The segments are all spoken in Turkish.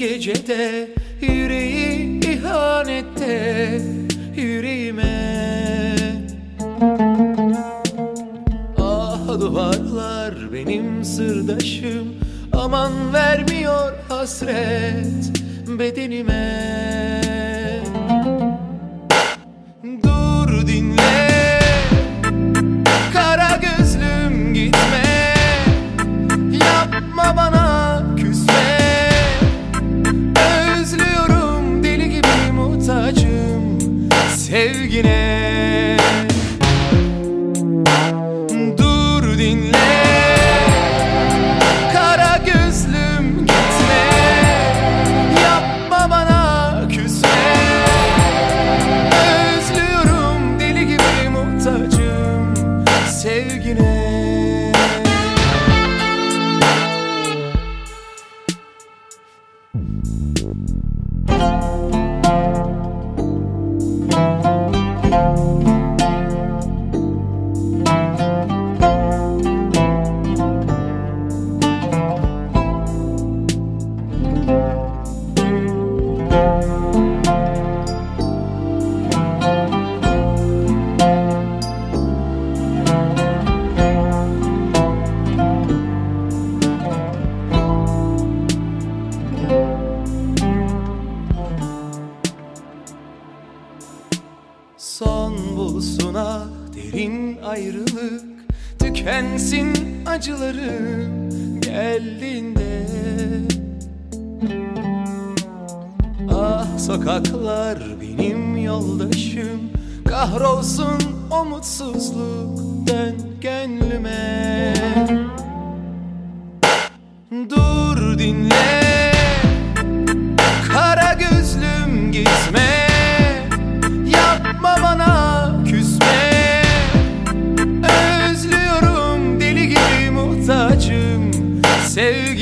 şiddette Yüreği ihanette Yüreğime. Ah duvarlar benim sırdaşım Aman vermiyor hasret bedenime Dur dinle. Kara gözlüm gitme. Yapma bana küsme. Özlüyorum deli gibi muhtacım. Sevgine derin ayrılık Tükensin acılarım geldiğinde. Ah sokaklar benim yoldaşım Kahrolsun o mutsuzluk dön gönlüme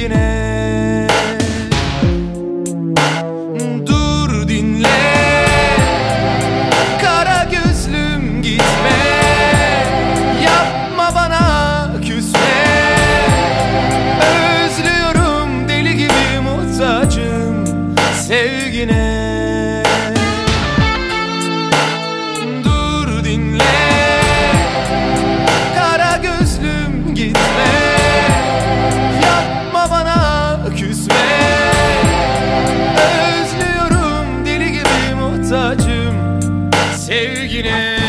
sevgine Dur dinle. Kara gözlüm gitme. Yapma bana küsme. Özlüyorum deli gibi muhtacım sevgine sevgine.